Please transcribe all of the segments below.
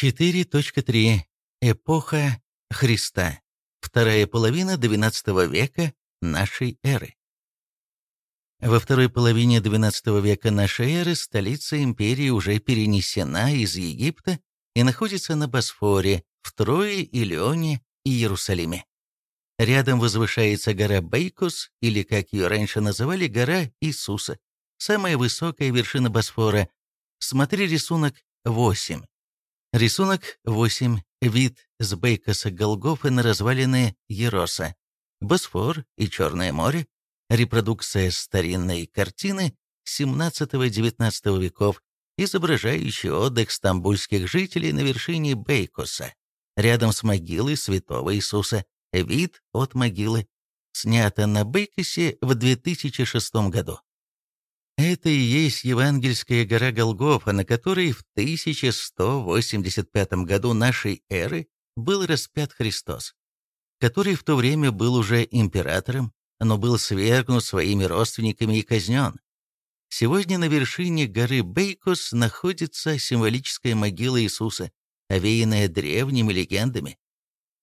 4.3. Эпоха Христа. Вторая половина XII века нашей эры. Во второй половине XII века нашей эры столица империи уже перенесена из Египта и находится на Босфоре, в Трое, Илионе и Иерусалиме. Рядом возвышается гора Бейкус, или, как ее раньше называли, гора Иисуса, самая высокая вершина Босфора. Смотри рисунок 8. Рисунок 8. Вид с Бейкоса Голгофы на развалины Ероса. Босфор и Черное море. Репродукция старинной картины XVII-XIX веков, изображающая отдых стамбульских жителей на вершине Бейкоса, рядом с могилой святого Иисуса. Вид от могилы. Снято на Бейкосе в 2006 году. Это и есть Евангельская гора Голгофа, на которой в 1185 году нашей эры был распят Христос, который в то время был уже императором, но был свергнут своими родственниками и казнен. Сегодня на вершине горы Бейкос находится символическая могила Иисуса, овеянная древними легендами.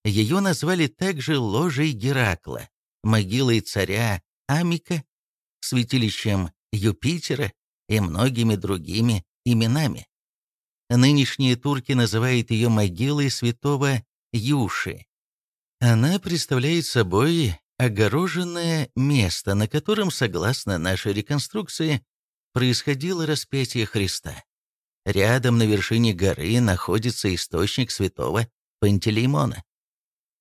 Ее назвали также ложей Геракла, могилой царя Амика, святилищем Юпитера и многими другими именами. Нынешние турки называют ее могилой святого Юши. Она представляет собой огороженное место, на котором, согласно нашей реконструкции, происходило распятие Христа. Рядом на вершине горы находится источник святого Пантелеймона.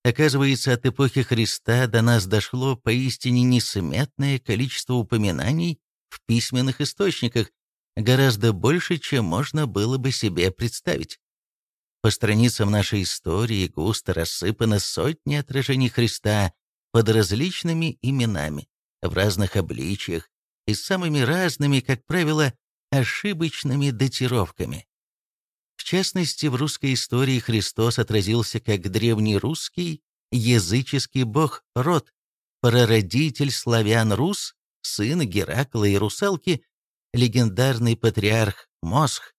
Оказывается, от эпохи Христа до нас дошло поистине несметное количество упоминаний в письменных источниках, гораздо больше, чем можно было бы себе представить. По страницам нашей истории густо рассыпаны сотни отражений Христа под различными именами, в разных обличиях и самыми разными, как правило, ошибочными датировками. В частности, в русской истории Христос отразился как древнерусский языческий бог Род, прародитель славян-рус сын Геракла и русалки, легендарный патриарх Мосх,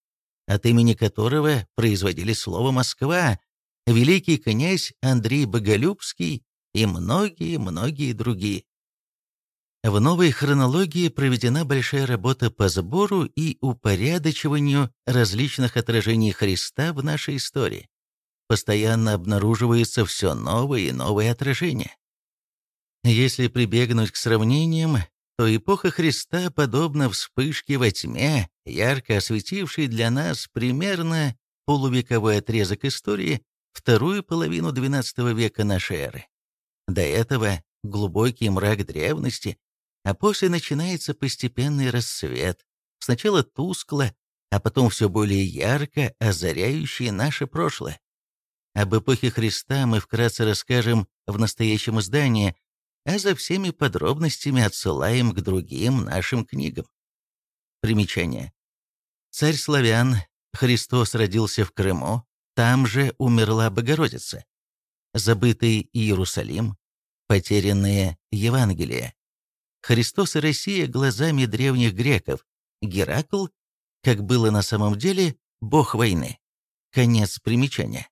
от имени которого производили слово «Москва», великий князь Андрей Боголюбский и многие-многие другие. В новой хронологии проведена большая работа по сбору и упорядочиванию различных отражений Христа в нашей истории. Постоянно обнаруживается все новые и новые отражения. Если прибегнуть к сравнениям, то эпоха Христа подобна вспышке во тьме, ярко осветившей для нас примерно полувековой отрезок истории, вторую половину XII века нашей эры. До этого глубокий мрак древности, а после начинается постепенный рассвет, сначала тускло, а потом все более ярко озаряющий наше прошлое. Об эпохе Христа мы вкратце расскажем в настоящем издании, а за всеми подробностями отсылаем к другим нашим книгам. Примечание. Царь славян, Христос родился в Крыму, там же умерла Богородица. Забытый Иерусалим, потерянные Евангелия. Христос и Россия глазами древних греков, Геракл, как было на самом деле, бог войны. Конец примечания.